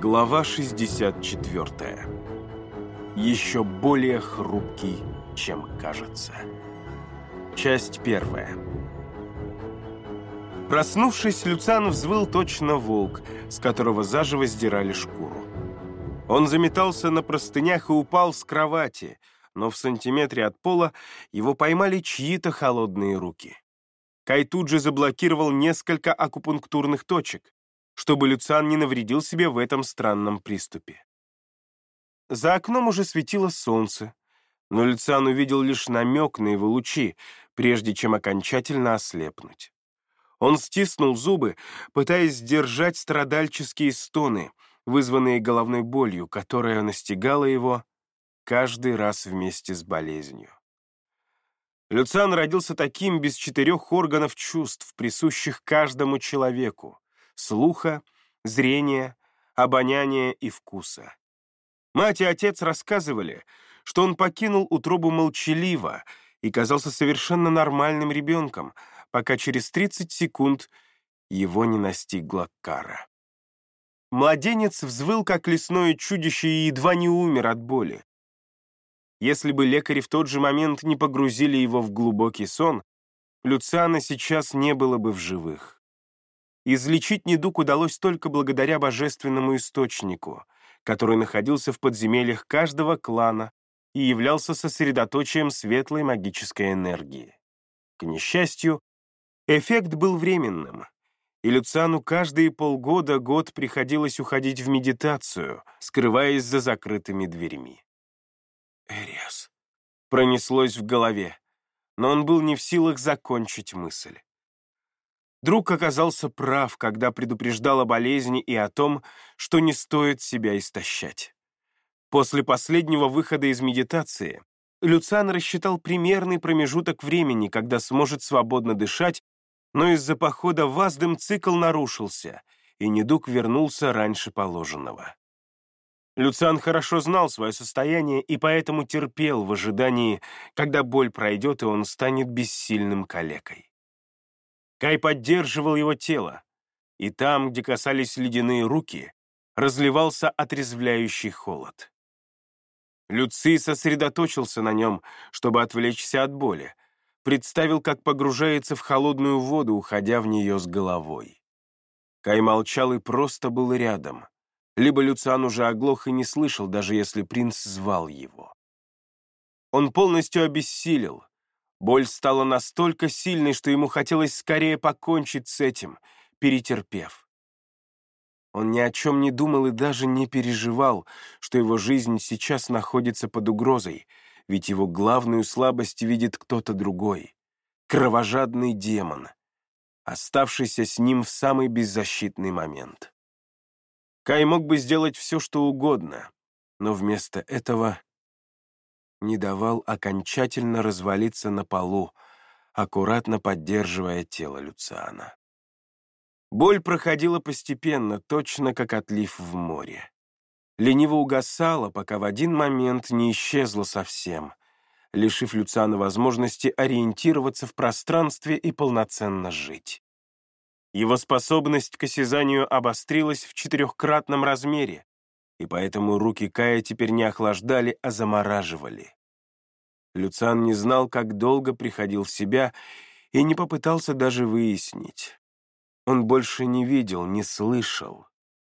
Глава 64. Еще более хрупкий, чем кажется. Часть первая. Проснувшись, Люциан взвыл точно волк, с которого заживо сдирали шкуру. Он заметался на простынях и упал с кровати, но в сантиметре от пола его поймали чьи-то холодные руки. Кай тут же заблокировал несколько акупунктурных точек, чтобы Люциан не навредил себе в этом странном приступе. За окном уже светило солнце, но Люциан увидел лишь намек на его лучи, прежде чем окончательно ослепнуть. Он стиснул зубы, пытаясь сдержать страдальческие стоны, вызванные головной болью, которая настигала его каждый раз вместе с болезнью. Люциан родился таким без четырех органов чувств, присущих каждому человеку, слуха, зрения, обоняния и вкуса. Мать и отец рассказывали, что он покинул утробу молчаливо и казался совершенно нормальным ребенком, пока через 30 секунд его не настигла кара. Младенец взвыл, как лесное чудище, и едва не умер от боли. Если бы лекари в тот же момент не погрузили его в глубокий сон, Люциана сейчас не было бы в живых. Излечить недуг удалось только благодаря божественному источнику, который находился в подземельях каждого клана и являлся сосредоточием светлой магической энергии. К несчастью, эффект был временным, и Люциану каждые полгода-год приходилось уходить в медитацию, скрываясь за закрытыми дверьми. «Эриас», — пронеслось в голове, но он был не в силах закончить мысль. Друг оказался прав, когда предупреждал о болезни и о том, что не стоит себя истощать. После последнего выхода из медитации Люциан рассчитал примерный промежуток времени, когда сможет свободно дышать, но из-за похода в Аздем цикл нарушился, и недуг вернулся раньше положенного. Люциан хорошо знал свое состояние и поэтому терпел в ожидании, когда боль пройдет и он станет бессильным калекой. Кай поддерживал его тело, и там, где касались ледяные руки, разливался отрезвляющий холод. Люций сосредоточился на нем, чтобы отвлечься от боли, представил, как погружается в холодную воду, уходя в нее с головой. Кай молчал и просто был рядом. Либо Люциан уже оглох и не слышал, даже если принц звал его. Он полностью обессилел, Боль стала настолько сильной, что ему хотелось скорее покончить с этим, перетерпев. Он ни о чем не думал и даже не переживал, что его жизнь сейчас находится под угрозой, ведь его главную слабость видит кто-то другой — кровожадный демон, оставшийся с ним в самый беззащитный момент. Кай мог бы сделать все, что угодно, но вместо этого не давал окончательно развалиться на полу, аккуратно поддерживая тело Люциана. Боль проходила постепенно, точно как отлив в море. Лениво угасала, пока в один момент не исчезла совсем, лишив Люциана возможности ориентироваться в пространстве и полноценно жить. Его способность к осязанию обострилась в четырехкратном размере, и поэтому руки Кая теперь не охлаждали, а замораживали. Люциан не знал, как долго приходил в себя, и не попытался даже выяснить. Он больше не видел, не слышал.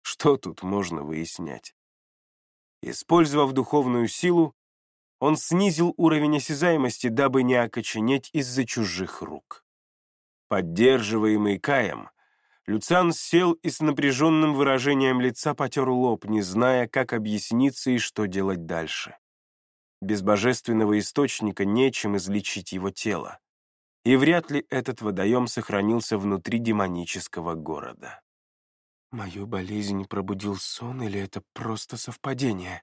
Что тут можно выяснять? Использовав духовную силу, он снизил уровень осязаемости, дабы не окоченеть из-за чужих рук. Поддерживаемый Каем, Люциан сел и с напряженным выражением лица потер лоб, не зная, как объясниться и что делать дальше. Без божественного источника нечем излечить его тело. И вряд ли этот водоем сохранился внутри демонического города. Мою болезнь пробудил сон, или это просто совпадение?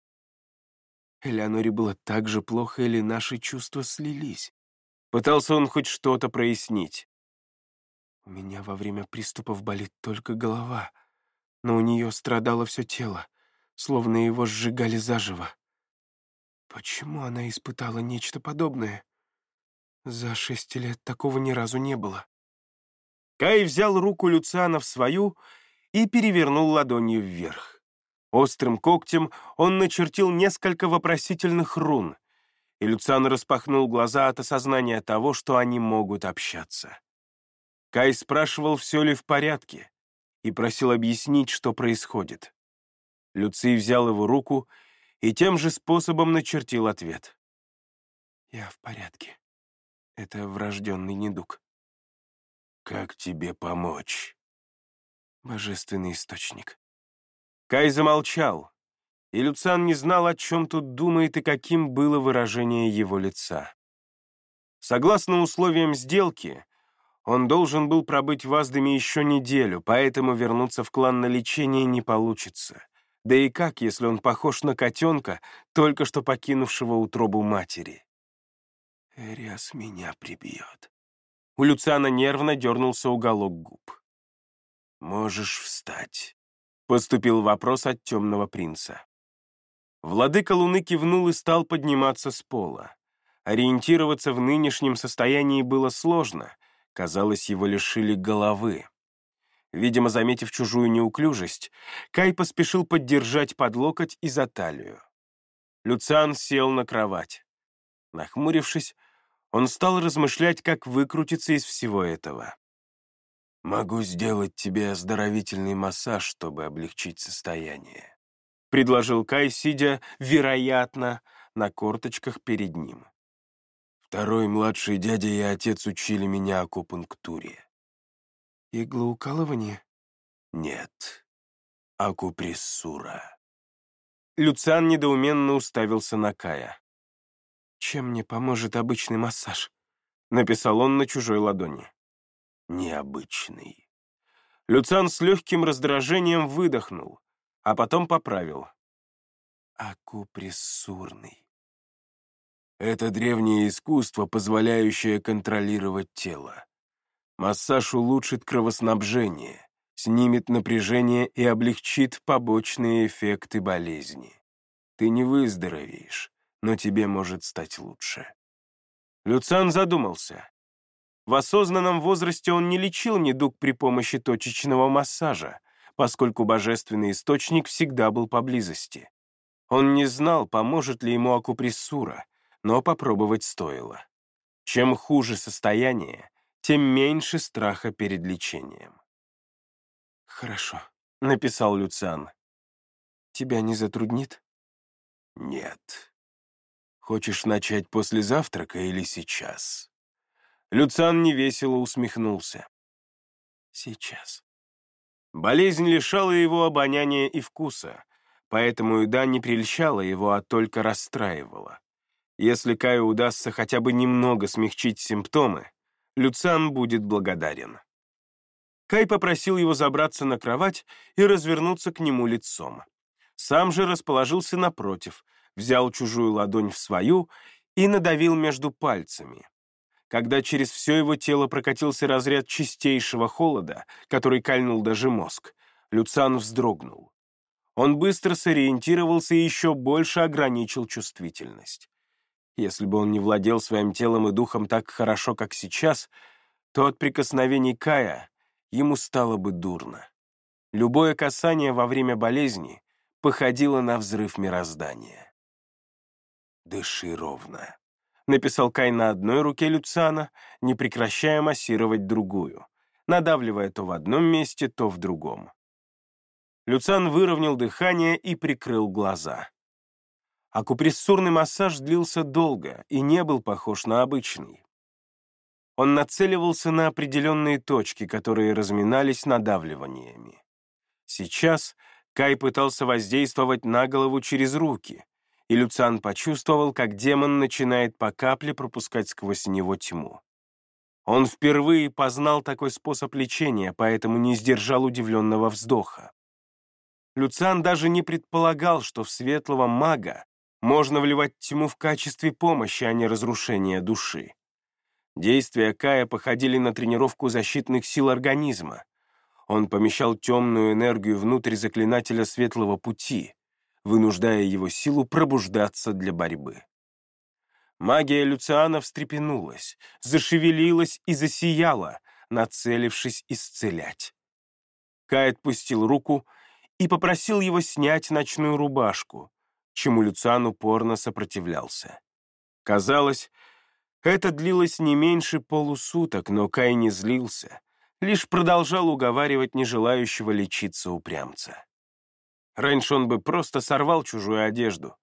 Элеоноре было так же плохо, или наши чувства слились? Пытался он хоть что-то прояснить. У меня во время приступов болит только голова, но у нее страдало все тело, словно его сжигали заживо. Почему она испытала нечто подобное? За шесть лет такого ни разу не было. Кай взял руку Люциана в свою и перевернул ладонью вверх. Острым когтем он начертил несколько вопросительных рун, и Люциан распахнул глаза от осознания того, что они могут общаться. Кай спрашивал, все ли в порядке, и просил объяснить, что происходит. Люций взял его руку и тем же способом начертил ответ. «Я в порядке. Это врожденный недуг». «Как тебе помочь?» «Божественный источник». Кай замолчал, и Люциан не знал, о чем тут думает и каким было выражение его лица. Согласно условиям сделки, он должен был пробыть в Аздаме еще неделю, поэтому вернуться в клан на лечение не получится. Да и как, если он похож на котенка, только что покинувшего утробу матери? Эриас меня прибьет. У Люциана нервно дернулся уголок губ. «Можешь встать», — поступил вопрос от темного принца. Владыка Луны кивнул и стал подниматься с пола. Ориентироваться в нынешнем состоянии было сложно. Казалось, его лишили головы. Видимо, заметив чужую неуклюжесть, Кай поспешил поддержать под локоть и за талию. Люциан сел на кровать. Нахмурившись, он стал размышлять, как выкрутиться из всего этого. «Могу сделать тебе оздоровительный массаж, чтобы облегчить состояние», — предложил Кай, сидя, вероятно, на корточках перед ним. «Второй младший дядя и отец учили меня акупунктуре. Иглоукалывание? Нет. Акупрессура. Люциан недоуменно уставился на Кая. «Чем мне поможет обычный массаж?» — написал он на чужой ладони. «Необычный». Люциан с легким раздражением выдохнул, а потом поправил. «Акупрессурный». Это древнее искусство, позволяющее контролировать тело. Массаж улучшит кровоснабжение, снимет напряжение и облегчит побочные эффекты болезни. Ты не выздоровеешь, но тебе может стать лучше. Люциан задумался. В осознанном возрасте он не лечил недуг при помощи точечного массажа, поскольку божественный источник всегда был поблизости. Он не знал, поможет ли ему акупрессура, но попробовать стоило. Чем хуже состояние, тем меньше страха перед лечением. «Хорошо», — написал Люциан. «Тебя не затруднит?» «Нет. Хочешь начать после завтрака или сейчас?» Люциан невесело усмехнулся. «Сейчас». Болезнь лишала его обоняния и вкуса, поэтому еда не прельщала его, а только расстраивала. Если Каю удастся хотя бы немного смягчить симптомы, Люциан будет благодарен. Кай попросил его забраться на кровать и развернуться к нему лицом. Сам же расположился напротив, взял чужую ладонь в свою и надавил между пальцами. Когда через все его тело прокатился разряд чистейшего холода, который кольнул даже мозг, Люциан вздрогнул. Он быстро сориентировался и еще больше ограничил чувствительность. Если бы он не владел своим телом и духом так хорошо, как сейчас, то от прикосновений Кая ему стало бы дурно. Любое касание во время болезни походило на взрыв мироздания. «Дыши ровно», — написал Кай на одной руке Люцана, не прекращая массировать другую, надавливая то в одном месте, то в другом. Люцан выровнял дыхание и прикрыл глаза. Акупрессурный массаж длился долго и не был похож на обычный. Он нацеливался на определенные точки, которые разминались надавливаниями. Сейчас Кай пытался воздействовать на голову через руки, и Люциан почувствовал, как демон начинает по капле пропускать сквозь него тьму. Он впервые познал такой способ лечения, поэтому не сдержал удивленного вздоха. Люциан даже не предполагал, что в светлого мага можно вливать тьму в качестве помощи, а не разрушения души. Действия Кая походили на тренировку защитных сил организма. Он помещал темную энергию внутрь заклинателя светлого пути, вынуждая его силу пробуждаться для борьбы. Магия Люциана встрепенулась, зашевелилась и засияла, нацелившись исцелять. Кай отпустил руку и попросил его снять ночную рубашку, чему Люциан упорно сопротивлялся. Казалось, это длилось не меньше полусуток, но Кай не злился, лишь продолжал уговаривать нежелающего лечиться упрямца. Раньше он бы просто сорвал чужую одежду,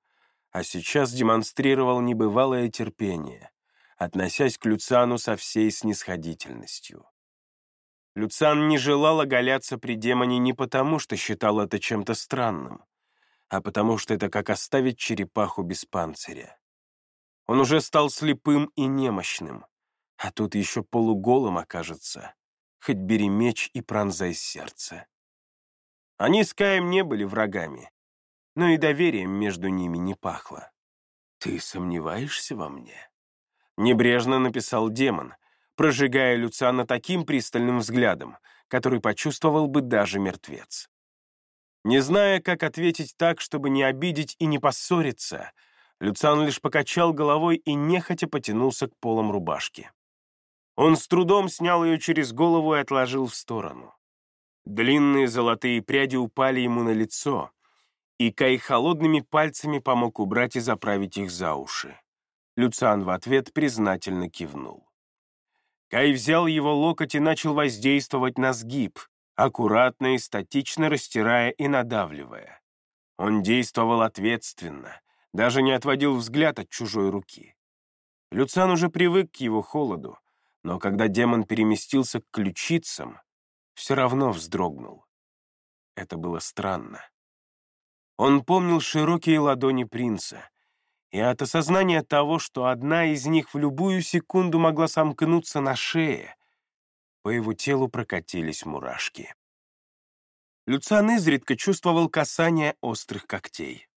а сейчас демонстрировал небывалое терпение, относясь к Люциану со всей снисходительностью. Люциан не желал оголяться при демоне не потому, что считал это чем-то странным, а потому что это как оставить черепаху без панциря. Он уже стал слепым и немощным, а тут еще полуголым окажется, хоть бери меч и пронзай сердце. Они с Каем не были врагами, но и доверием между ними не пахло. «Ты сомневаешься во мне?» Небрежно написал демон, прожигая Люциана таким пристальным взглядом, который почувствовал бы даже мертвец. Не зная, как ответить так, чтобы не обидеть и не поссориться, Люциан лишь покачал головой и нехотя потянулся к полам рубашки. Он с трудом снял ее через голову и отложил в сторону. Длинные золотые пряди упали ему на лицо, и Кай холодными пальцами помог убрать и заправить их за уши. Люциан в ответ признательно кивнул. Кай взял его локоть и начал воздействовать на сгиб, аккуратно и статично растирая и надавливая. Он действовал ответственно, даже не отводил взгляд от чужой руки. Люциан уже привык к его холоду, но когда демон переместился к ключицам, все равно вздрогнул. Это было странно. Он помнил широкие ладони принца, и от осознания того, что одна из них в любую секунду могла сомкнуться на шее, по его телу прокатились мурашки. Люциан изредка чувствовал касание острых когтей.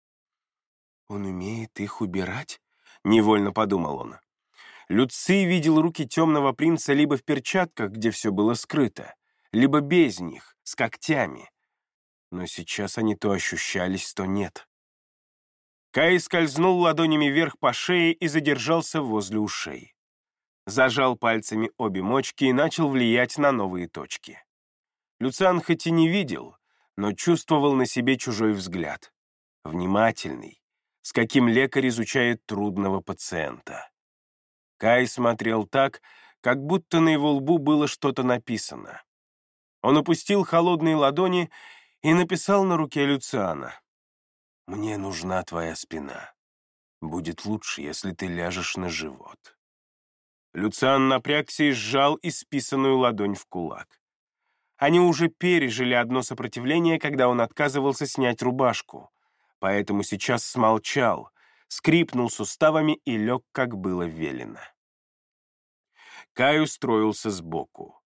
«Он умеет их убирать?» — невольно подумал он. Люций видел руки темного принца либо в перчатках, где все было скрыто, либо без них, с когтями. Но сейчас они то ощущались, то нет. Кай скользнул ладонями вверх по шее и задержался возле ушей. Зажал пальцами обе мочки и начал влиять на новые точки. Люциан хоть и не видел, но чувствовал на себе чужой взгляд. Внимательный, с каким лекарь изучает трудного пациента. Кай смотрел так, как будто на его лбу было что-то написано. Он опустил холодные ладони и написал на руке Люциана. «Мне нужна твоя спина. Будет лучше, если ты ляжешь на живот». Люциан напрягся и сжал исписанную ладонь в кулак. Они уже пережили одно сопротивление, когда он отказывался снять рубашку, поэтому сейчас смолчал, скрипнул суставами и лег, как было велено. Кай устроился сбоку.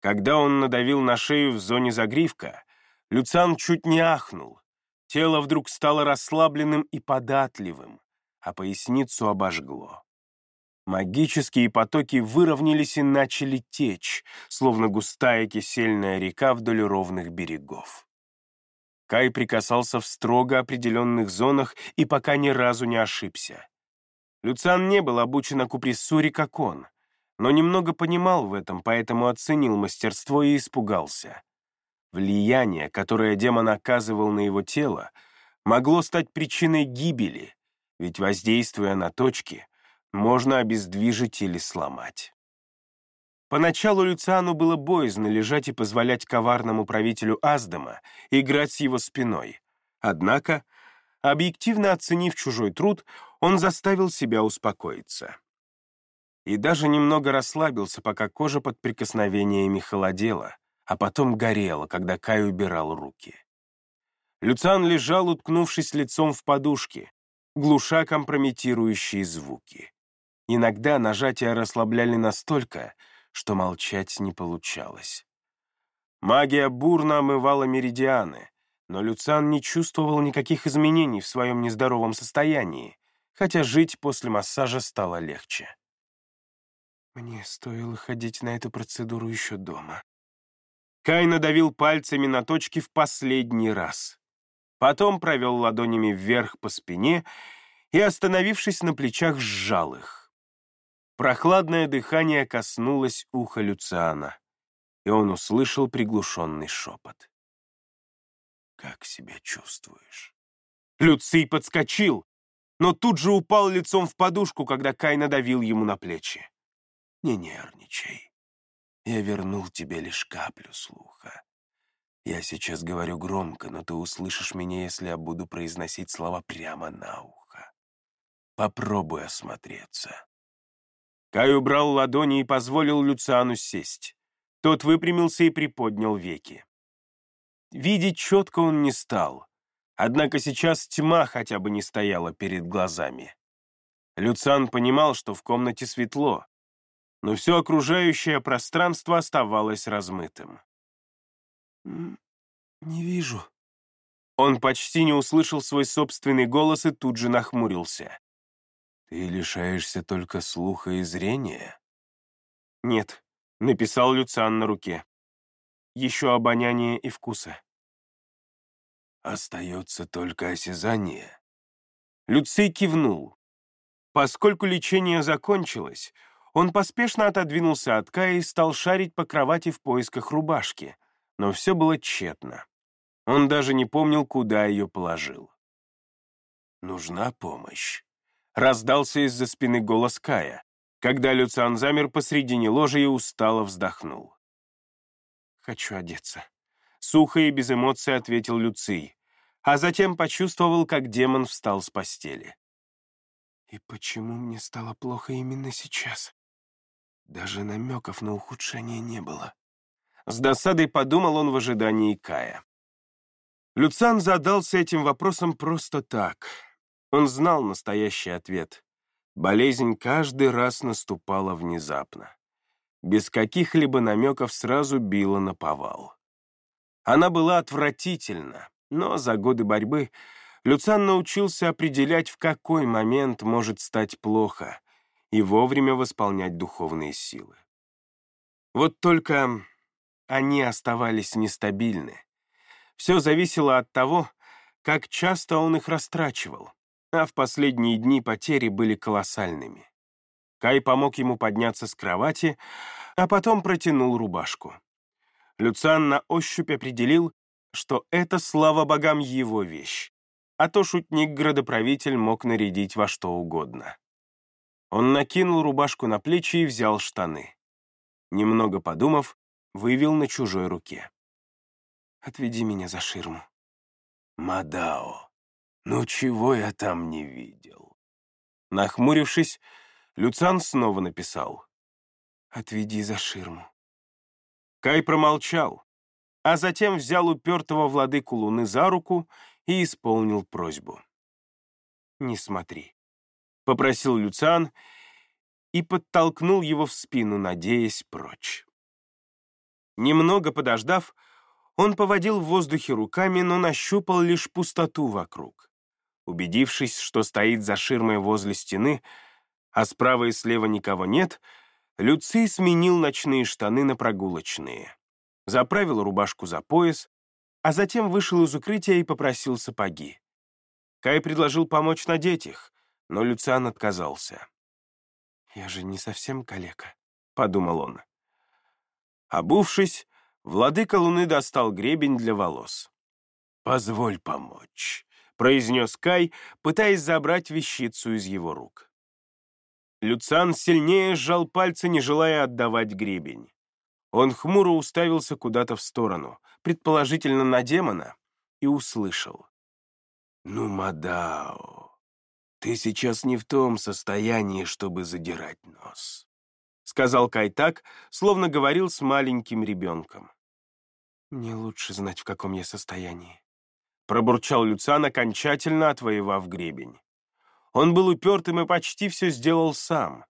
Когда он надавил на шею в зоне загривка, Люциан чуть не ахнул. Тело вдруг стало расслабленным и податливым, а поясницу обожгло. Магические потоки выровнялись и начали течь, словно густая кисельная река вдоль ровных берегов. Кай прикасался в строго определенных зонах и пока ни разу не ошибся. Люциан не был обучен акупрессуре, как он, но немного понимал в этом, поэтому оценил мастерство и испугался. Влияние, которое демон оказывал на его тело, могло стать причиной гибели, ведь, воздействуя на точки, можно обездвижить или сломать. Поначалу Люциану было боязно лежать и позволять коварному правителю Аздама играть с его спиной. Однако, объективно оценив чужой труд, он заставил себя успокоиться и даже немного расслабился, пока кожа под прикосновениями холодела, а потом горела, когда Кай убирал руки. Люциан лежал, уткнувшись лицом в подушке, глуша компрометирующие звуки. Иногда нажатия расслабляли настолько, что молчать не получалось. Магия бурно омывала меридианы, но Люциан не чувствовал никаких изменений в своем нездоровом состоянии, хотя жить после массажа стало легче. Мне стоило ходить на эту процедуру еще дома. Кай надавил пальцами на точки в последний раз. Потом провел ладонями вверх по спине и, остановившись на плечах, сжал их. Прохладное дыхание коснулось уха Люциана, и он услышал приглушенный шепот. «Как себя чувствуешь?» Люций подскочил, но тут же упал лицом в подушку, когда Кай надавил ему на плечи. «Не нервничай. Я вернул тебе лишь каплю слуха. Я сейчас говорю громко, но ты услышишь меня, если я буду произносить слова прямо на ухо. Попробуй осмотреться». Кай убрал ладони и позволил Люциану сесть. Тот выпрямился и приподнял веки. Видеть четко он не стал, однако сейчас тьма хотя бы не стояла перед глазами. Люциан понимал, что в комнате светло, но все окружающее пространство оставалось размытым. «Не вижу». Он почти не услышал свой собственный голос и тут же нахмурился. «Ты лишаешься только слуха и зрения?» «Нет», — написал Люциан на руке. «Еще обоняние и вкуса». «Остается только осязание». Люций кивнул. Поскольку лечение закончилось, он поспешно отодвинулся от Кая и стал шарить по кровати в поисках рубашки, но все было тщетно. Он даже не помнил, куда ее положил. «Нужна помощь», — раздался из-за спины голос Кая, когда Люциан замер посредине ложа и устало вздохнул. «Хочу одеться», — сухо и без эмоций ответил Люций, а затем почувствовал, как демон встал с постели. «И почему мне стало плохо именно сейчас? Даже намеков на ухудшение не было». С досадой подумал он в ожидании Кая. Люцан задался этим вопросом просто так. Он знал настоящий ответ. Болезнь каждый раз наступала внезапно. Без каких-либо намеков сразу била на повал. Она была отвратительна, но за годы борьбы Люцан научился определять, в какой момент может стать плохо, и вовремя восполнять духовные силы. Вот только они оставались нестабильны. Все зависело от того, как часто он их растрачивал, а в последние дни потери были колоссальными. Кай помог ему подняться с кровати, а потом протянул рубашку. Люциан на ощупь определил, что это, слава богам, его вещь, а то шутник-градоправитель мог нарядить во что угодно. Он накинул рубашку на плечи и взял штаны. Немного подумав, вывел на чужой руке. «Отведи меня за ширму». «Мадао, ну чего я там не видел?» Нахмурившись, Люцан снова написал. «Отведи за ширму». Кай промолчал, а затем взял упертого владыку Луны за руку и исполнил просьбу. «Не смотри», — попросил Люциан и подтолкнул его в спину, надеясь прочь. Немного подождав, он поводил в воздухе руками, но нащупал лишь пустоту вокруг. Убедившись, что стоит за ширмой возле стены, а справа и слева никого нет, Люций сменил ночные штаны на прогулочные, заправил рубашку за пояс, а затем вышел из укрытия и попросил сапоги. Кай предложил помочь надеть их, но Люциан отказался. «Я же не совсем калека», — подумал он. Обувшись, владыка Луны достал гребень для волос. «Позволь помочь», — произнес Кай, пытаясь забрать вещицу из его рук. Люциан сильнее сжал пальцы, не желая отдавать гребень. Он хмуро уставился куда-то в сторону, предположительно на демона, и услышал. «Ну, Мадао, ты сейчас не в том состоянии, чтобы задирать нос сказал Кай так, словно говорил с маленьким ребенком. «Мне лучше знать, в каком я состоянии», — пробурчал Люциан, окончательно отвоевав гребень. Он был упертым и почти все сделал сам,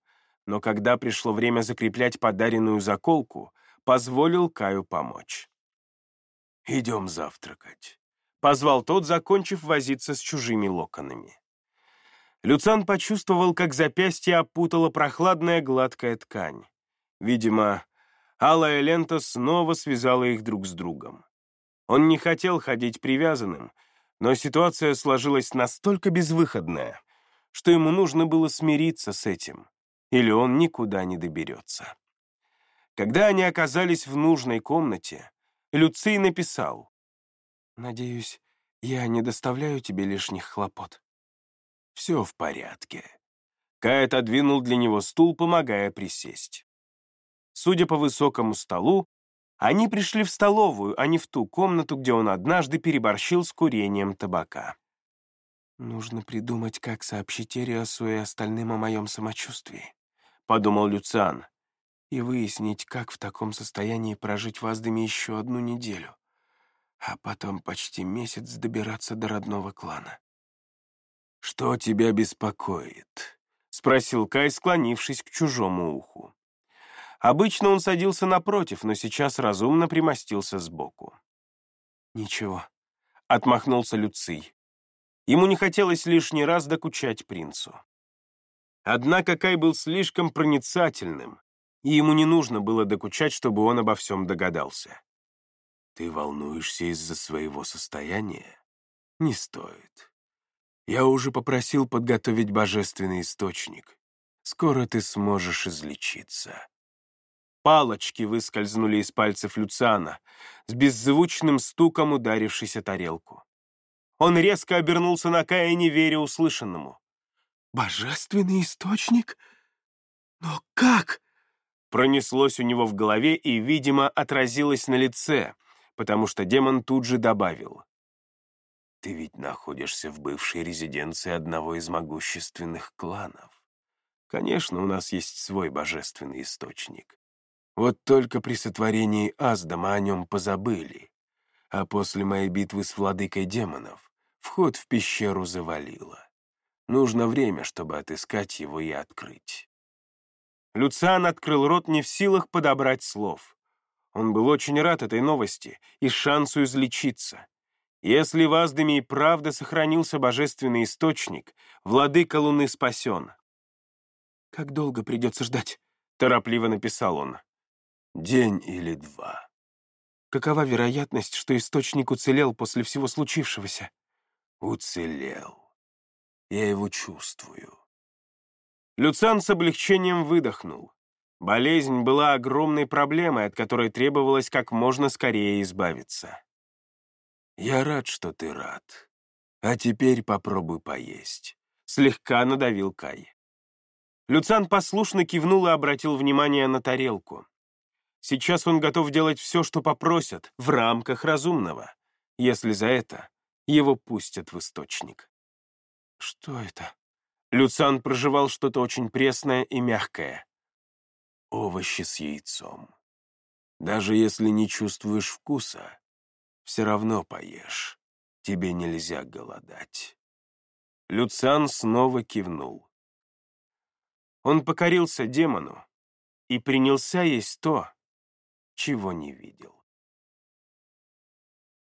но когда пришло время закреплять подаренную заколку, позволил Каю помочь. «Идем завтракать», — позвал тот, закончив возиться с чужими локонами. Люцан почувствовал, как запястье опутала прохладная гладкая ткань. Видимо, алая лента снова связала их друг с другом. Он не хотел ходить привязанным, но ситуация сложилась настолько безвыходная, что ему нужно было смириться с этим, или он никуда не доберется. Когда они оказались в нужной комнате, Люций написал. «Надеюсь, Я не доставляю тебе лишних хлопот. Все в порядке. Кай отодвинул для него стул, помогая присесть. Судя по высокому столу, они пришли в столовую, а не в ту комнату, где он однажды переборщил с курением табака. «Нужно придумать, как сообщить Эриасу и остальным о моем самочувствии», — подумал Люциан. «И выяснить, как в таком состоянии прожить в Аздаме еще одну неделю, а потом почти месяц добираться до родного клана». «Что тебя беспокоит?» — спросил Кай, склонившись к чужому уху. Обычно он садился напротив, но сейчас разумно примостился сбоку. «Ничего», — отмахнулся Люций. Ему не хотелось лишний раз докучать принцу. Однако Кай был слишком проницательным, и ему не нужно было докучать, чтобы он обо всем догадался. «Ты волнуешься из-за своего состояния? Не стоит. Я уже попросил подготовить божественный источник. Скоро ты сможешь излечиться. Палочки выскользнули из пальцев Люциана, с беззвучным стуком ударившись о тарелку. Он резко обернулся на Кая, не веря услышанному. «Божественный источник? Но как?» Пронеслось у него в голове и, видимо, отразилось на лице, потому что демон тут же добавил. «Ты ведь находишься в бывшей резиденции одного из могущественных кланов. Конечно, у нас есть свой божественный источник. Вот только при сотворении Аздама о нем позабыли, а после моей битвы с владыкой демонов вход в пещеру завалило. Нужно время, чтобы отыскать его и открыть. Люциан открыл рот не в силах подобрать слов. Он был очень рад этой новости и шансу излечиться. Если в Аздаме и правда сохранился божественный источник, владыка Луны спасен. «Как долго придется ждать?» — торопливо написал он. День или два. Какова вероятность, что источник уцелел после всего случившегося? Уцелел. Я его чувствую. Люцан с облегчением выдохнул. Болезнь была огромной проблемой, от которой требовалось как можно скорее избавиться. «Я рад, что ты рад. А теперь попробуй поесть», — слегка надавил Кай. Люцан послушно кивнул и обратил внимание на тарелку. Сейчас он готов делать все, что попросят, в рамках разумного, если за это его пустят в источник. Что это? Люциан проживал что-то очень пресное и мягкое. Овощи с яйцом. Даже если не чувствуешь вкуса, все равно поешь. Тебе нельзя голодать. Люциан снова кивнул. Он покорился демону и принялся есть то, чего не видел.